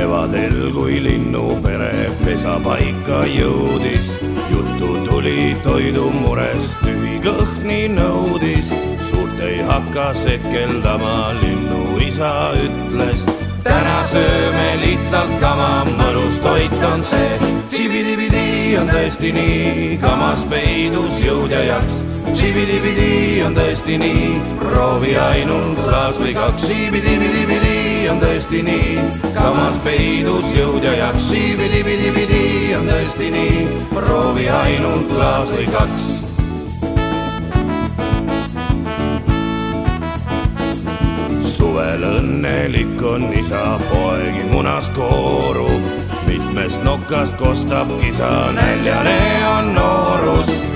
kevadel, kui linnupere pesapaika jõudis, juttu tuli toidumurest, tühi kõht nii nõudis. suurt ei hakka sekeldama, linnuisa ütles. täna sööme lihtsalt kama, mõnus toit on see. Tšibidibidi on tõesti nii, kamas peidus jõud ja jaks. Tšibidibidi on tõesti nii, proovi ainult klaas või kaks. Tšibidibidi on tõesti nii, kamas peidus jõud ja jaks, siibidi-pidi-pidi on tõesti nii, proovi ainult klaas või kaks. suvel õnnelik on isa, poegi munast koorub, mitmest nokast kostab kisa, näljane on noorus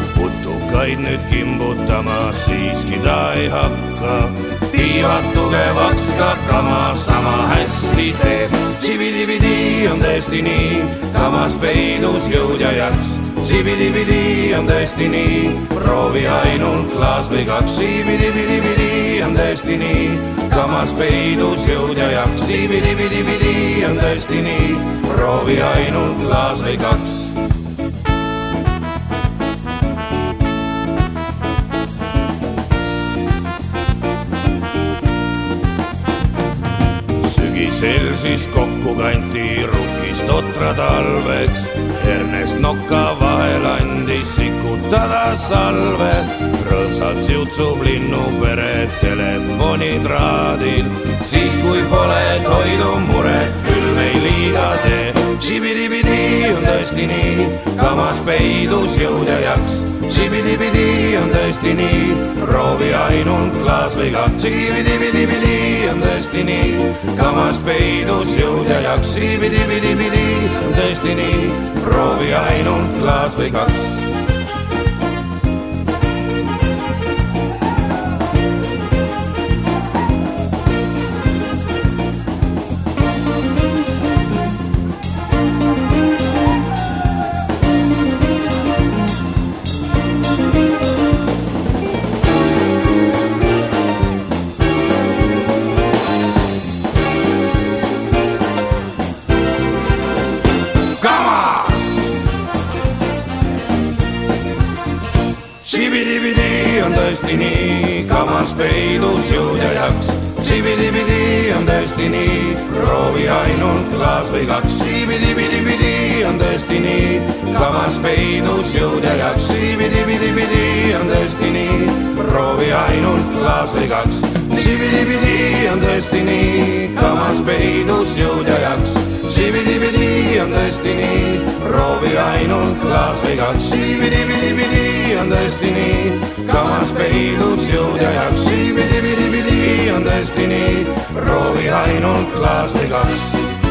putukaid nüüd kimbutama siiski ta ei hakka tiivad tugevaks ka kama sama hästi teeb. Sibidibidi on tõesti nii, kamas peidus jõud ja jaks. Sibidibidi on tõesti nii, proovi ainult klaas või kaks. Sibidibidi on tõesti nii, kamas peidus jõud ja jaks. Sibidibidi on tõesti nii, proovi ainult klaas või kaks sügisel siis kokku kanti rukkist otra talveks. hernest noka vahel andis sikutada salve. rõõmsalt siutsub linnupere telefonitraadil, siis kui pole toidumuret, külm ei liiga tee. Šibidibidi on tõesti nii, kamas peidus jõud ja jaks. Šibidibidi on tõesti nii, proovi ainult klaas või kaks. Šibidibidi on tõesti nii, kamas peidus jõud ja jaks. Šibidibidi on tõesti nii, proovi ainult klaas või kaks Sibidibidi on tõesti nii, kamas peidus jõud ja jaks. Sibidibidi on tõesti nii, proovi ainult klaas või kaks. Sibidibidi on tõesti nii, kamas peidus jõud ja jaks. Sibidibidi on tõesti nii, proovi ainult klaas või kaks. Sibidibidi on tõesti nii, kamas peidus jõud ja jaks. Sibidibidi on tõesti nii, proovi ainult klaas või kaks. Sibidibidi on tõesti nii, kamas peidus jõud ja jaks. Sibidibidi on tõesti nii, proovi ainult klaas või kaks